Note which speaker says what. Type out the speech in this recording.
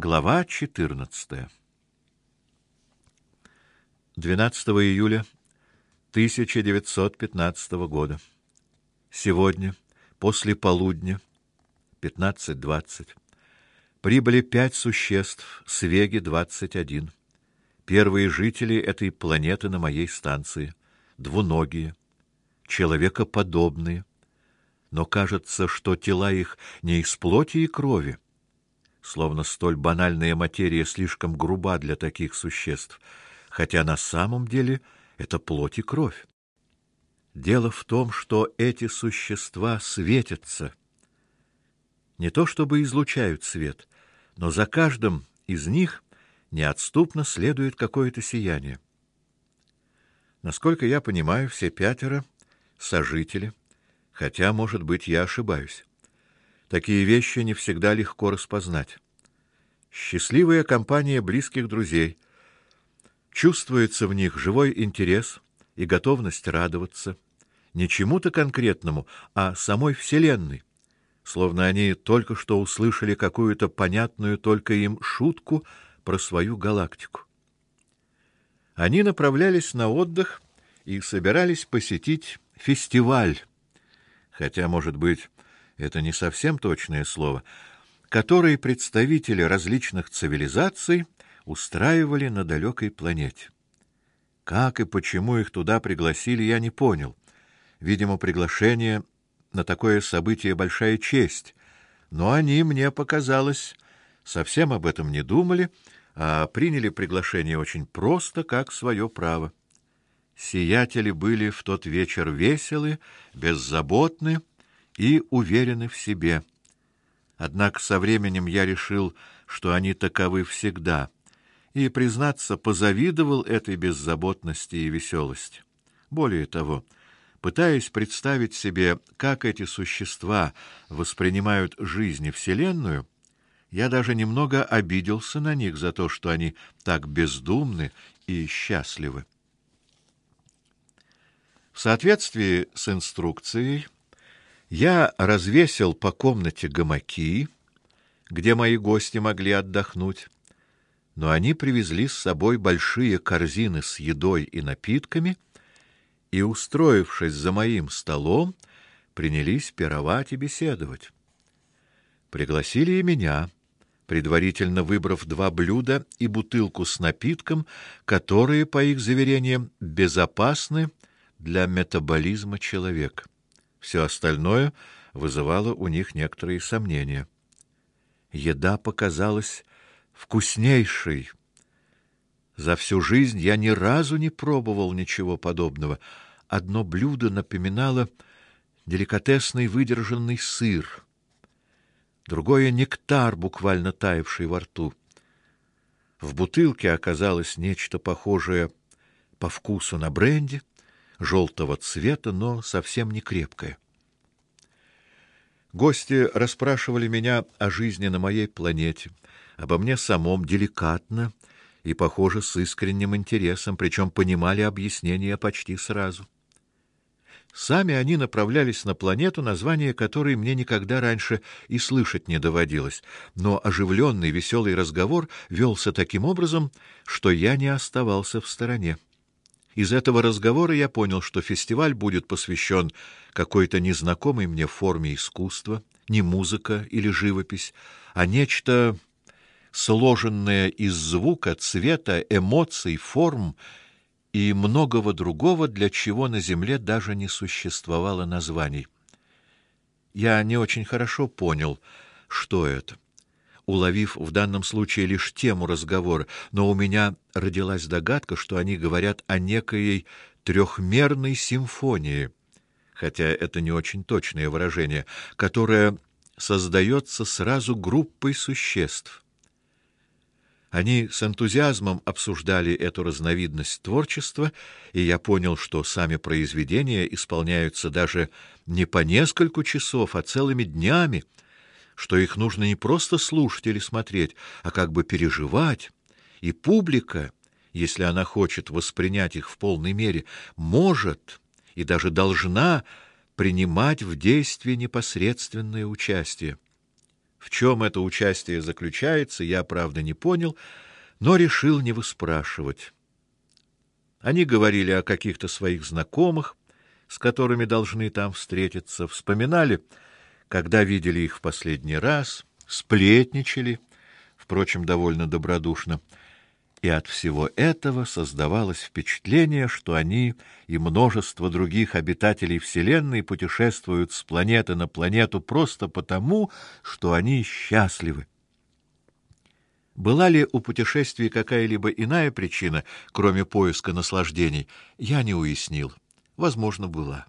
Speaker 1: Глава 14. 12 июля 1915 года. Сегодня, после полудня, 15:20, прибыли пять существ с Веги-21. Первые жители этой планеты на моей станции, двуногие, человекоподобные, но кажется, что тела их не из плоти и крови словно столь банальная материя слишком груба для таких существ, хотя на самом деле это плоть и кровь. Дело в том, что эти существа светятся. Не то чтобы излучают свет, но за каждым из них неотступно следует какое-то сияние. Насколько я понимаю, все пятеро сожители, хотя, может быть, я ошибаюсь. Такие вещи не всегда легко распознать. Счастливая компания близких друзей. Чувствуется в них живой интерес и готовность радоваться не чему-то конкретному, а самой вселенной. Словно они только что услышали какую-то понятную только им шутку про свою галактику. Они направлялись на отдых и собирались посетить фестиваль. Хотя, может быть, это не совсем точное слово, который представители различных цивилизаций устраивали на далекой планете. Как и почему их туда пригласили, я не понял. Видимо, приглашение на такое событие большая честь, но они, мне показалось, совсем об этом не думали, а приняли приглашение очень просто, как свое право. Сиятели были в тот вечер веселы, беззаботны, и уверены в себе. Однако со временем я решил, что они таковы всегда, и признаться, позавидовал этой беззаботности и веселости. Более того, пытаясь представить себе, как эти существа воспринимают жизнь и вселенную, я даже немного обиделся на них за то, что они так бездумны и счастливы. В соответствии с инструкцией я развесил по комнате гамаки, где мои гости могли отдохнуть, но они привезли с собой большие корзины с едой и напитками и, устроившись за моим столом, принялись пировать и беседовать. Пригласили и меня, предварительно выбрав два блюда и бутылку с напитком, которые, по их заверениям, безопасны для метаболизма человека. Все остальное вызывало у них некоторые сомнения. Еда показалась вкуснейшей. За всю жизнь я ни разу не пробовал ничего подобного. Одно блюдо напоминало деликатесный выдержанный сыр, другое нектар, буквально таявший во рту. В бутылке оказалось нечто похожее по вкусу на бренди, желтого цвета, но совсем не крепкое. Гости расспрашивали меня о жизни на моей планете, обо мне самом деликатно и, похоже, с искренним интересом, причем понимали объяснения почти сразу. Сами они направлялись на планету, название которой мне никогда раньше и слышать не доводилось, но оживленный, веселый разговор велся таким образом, что я не оставался в стороне. Из этого разговора я понял, что фестиваль будет посвящен какой-то незнакомой мне форме искусства, не музыка или живопись, а нечто сложенное из звука, цвета, эмоций, форм и многого другого, для чего на земле даже не существовало названий. Я не очень хорошо понял, что это уловив в данном случае лишь тему разговора, но у меня родилась догадка, что они говорят о некой трехмерной симфонии, хотя это не очень точное выражение, которая создается сразу группой существ. Они с энтузиазмом обсуждали эту разновидность творчества, и я понял, что сами произведения исполняются даже не по нескольку часов, а целыми днями, что их нужно не просто слушать или смотреть, а как бы переживать, и публика, если она хочет воспринять их в полной мере, может и даже должна принимать в действии непосредственное участие. В чем это участие заключается, я, правда, не понял, но решил не выспрашивать. Они говорили о каких-то своих знакомых, с которыми должны там встретиться, вспоминали, когда видели их в последний раз, сплетничали, впрочем, довольно добродушно. И от всего этого создавалось впечатление, что они и множество других обитателей Вселенной путешествуют с планеты на планету просто потому, что они счастливы. Была ли у путешествий какая-либо иная причина, кроме поиска наслаждений, я не уяснил. Возможно, была.